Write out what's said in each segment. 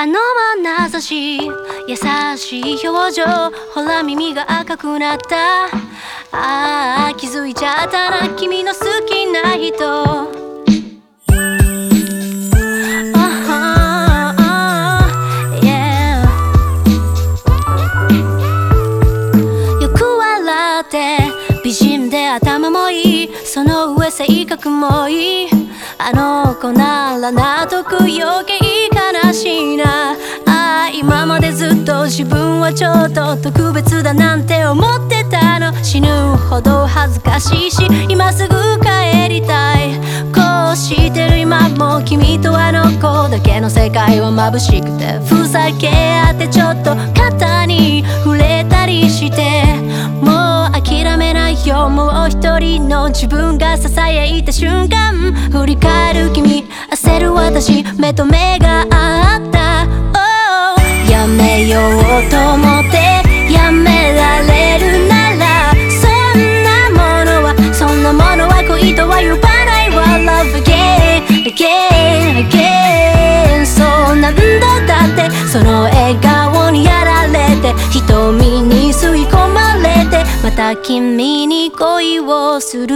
あの眼差し優しい表情。ほら耳が赤くなった。ああ気づいちゃったな君の好きな人。ああ yeah よく笑って美人で頭もいい。その上性格もいい。あの子なら納得余計悲しいなあー今までずっと自分はちょっと特別だなんて思ってたの。死ぬほど恥ずかしいし今すぐ帰りたい。こうしてる今も君とあの子だけの世界は眩しくてふざけ合ってちょっと肩に触れたりして。もう一人の自分が囁いた瞬間。振り返る君焦る私目と目が合った。Oh やめようと思ってやめられるならそんなものはそんなものは恋とは呼ばないわ。Love again again again そうなんだだってその笑顔にやられて瞳君に恋をする。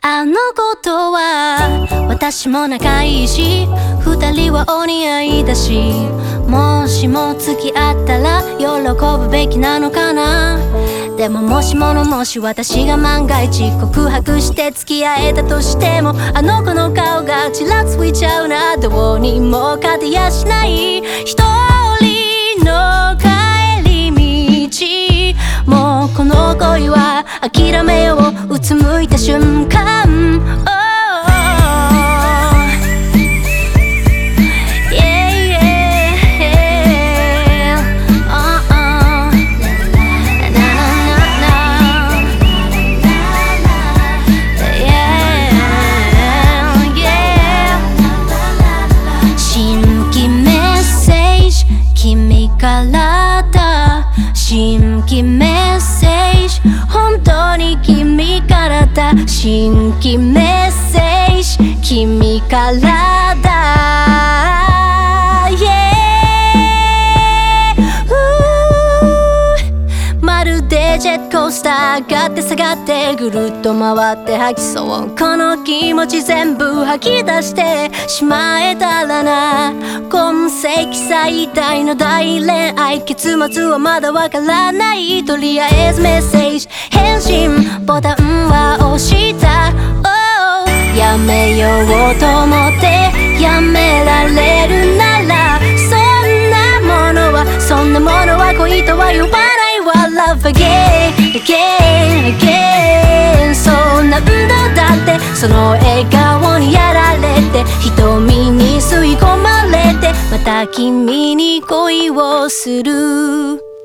あの子とは私も仲いいし二人はお似合いだしもしも付き合ったら喜ぶべきなのかな。でももしものもし私が万が一告白して付き合えたとしてもあの子の顔がちらついちゃうな。どうにも勝てやしない。人諦めようつむいた瞬間。Oh Yeah yeah 新規メッセージ君からだ。Yeah まるでジェットコースター上がって下がってぐるっと回って吐きそうこの気持ち全部吐き出してしまえたらな。今世紀最大の大恋愛結末はまだわからない。とりあえずメッセージ返信ボタン。人は恋とは呼ばないわ Love again again again そうなんだだってその笑顔にやられて瞳に吸い込まれてまた君に恋をする。